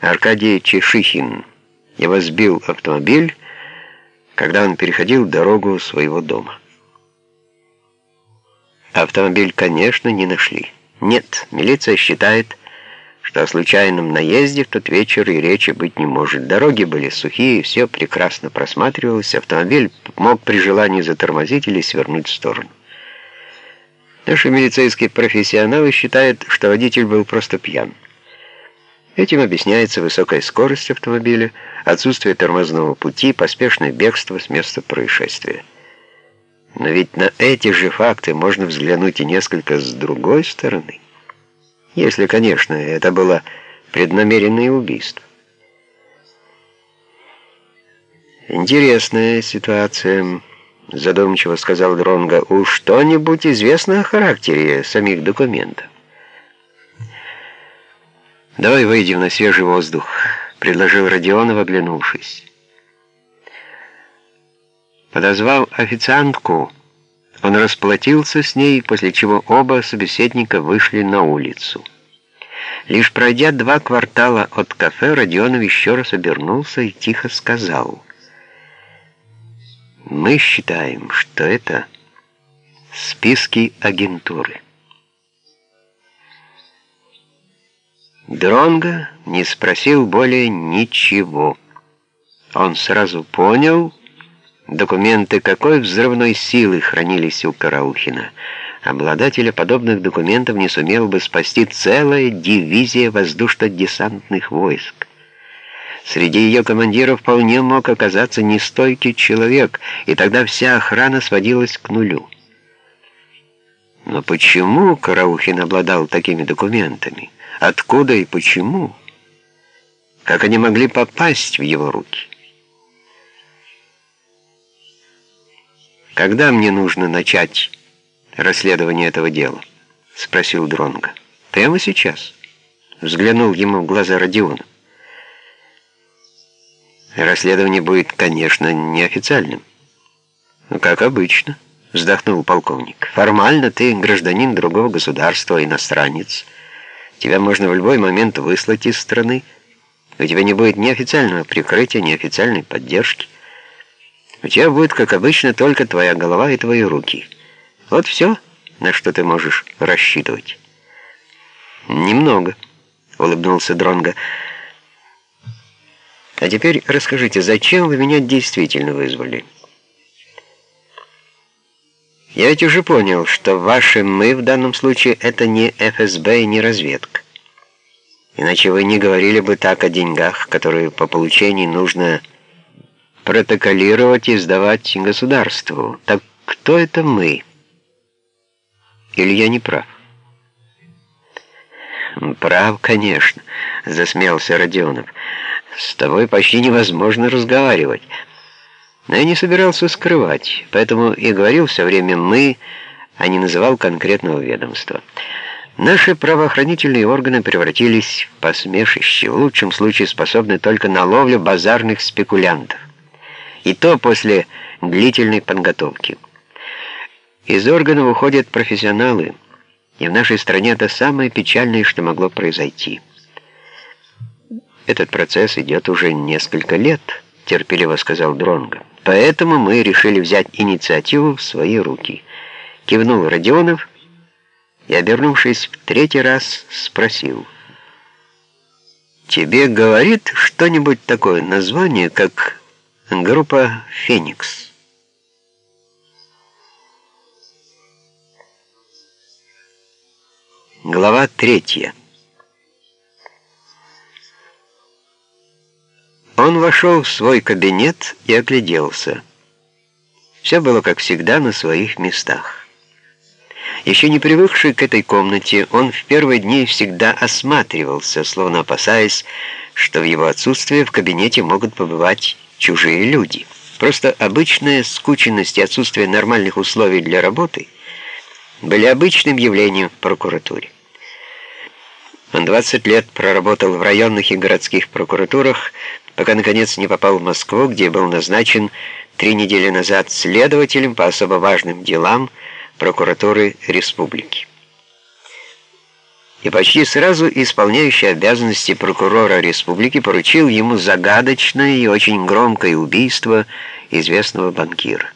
Аркадий Чешихин. Его сбил автомобиль, когда он переходил дорогу своего дома. Автомобиль, конечно, не нашли. Нет, милиция считает, что о случайном наезде в тот вечер и речи быть не может. Дороги были сухие, все прекрасно просматривалось, автомобиль мог при желании затормозить или свернуть в сторону. Наши милицейские профессионалы считают, что водитель был просто пьян. Этим объясняется высокая скорость автомобиля, отсутствие тормозного пути, поспешное бегство с места происшествия. Но ведь на эти же факты можно взглянуть и несколько с другой стороны. Если, конечно, это было преднамеренное убийство. Интересная ситуация, задумчиво сказал Дронга. Уж что-нибудь известно о характере самих документов. «Давай выйдем на свежий воздух», — предложил Родионов, оглянувшись. Подозвав официантку, он расплатился с ней, после чего оба собеседника вышли на улицу. Лишь пройдя два квартала от кафе, Родионов еще раз обернулся и тихо сказал. «Мы считаем, что это списки агентуры». Дронго не спросил более ничего. Он сразу понял, документы какой взрывной силы хранились у Караухина. Обладателя подобных документов не сумел бы спасти целая дивизия воздушно-десантных войск. Среди ее командиров вполне мог оказаться нестойкий человек, и тогда вся охрана сводилась к нулю. Но почему Караухин обладал такими документами? Откуда и почему? Как они могли попасть в его руки? «Когда мне нужно начать расследование этого дела?» — спросил Дронго. «Прямо сейчас?» — взглянул ему в глаза Родиона. «Расследование будет, конечно, неофициальным. Как обычно», — вздохнул полковник. «Формально ты гражданин другого государства, иностранец». Тебя можно в любой момент выслать из страны. У тебя не будет ни официального прикрытия, ни официальной поддержки. У тебя будет, как обычно, только твоя голова и твои руки. Вот все, на что ты можешь рассчитывать. «Немного», — улыбнулся Дронго. «А теперь расскажите, зачем вы меня действительно вызвали?» Я ведь уже понял, что ваши «мы» в данном случае это не ФСБ и не разведка. Иначе вы не говорили бы так о деньгах, которые по получении нужно протоколировать и сдавать государству. Так кто это «мы»? Или я не прав? «Прав, конечно», — засмеялся Родионов. «С тобой почти невозможно разговаривать». Но я не собирался скрывать, поэтому и говорил все время «мы», а не называл конкретного ведомства. Наши правоохранительные органы превратились в посмешище, в лучшем случае способны только на ловлю базарных спекулянтов. И то после длительной подготовки. Из органов уходят профессионалы, и в нашей стране это самое печальное, что могло произойти. Этот процесс идет уже несколько лет, терпеливо сказал Дронго. Поэтому мы решили взять инициативу в свои руки. Кивнул Родионов и, обернувшись в третий раз, спросил. «Тебе говорит что-нибудь такое название, как группа «Феникс»?» Глава третья. Он вошел в свой кабинет и огляделся. Все было, как всегда, на своих местах. Еще не привыкший к этой комнате, он в первые дни всегда осматривался, словно опасаясь, что в его отсутствие в кабинете могут побывать чужие люди. Просто обычная скученность и отсутствие нормальных условий для работы были обычным явлением в прокуратуре. Он 20 лет проработал в районных и городских прокуратурах, пока, наконец, не попал в Москву, где был назначен три недели назад следователем по особо важным делам прокуратуры республики. и почти сразу исполняющий обязанности прокурора республики поручил ему загадочное и очень громкое убийство известного банкира.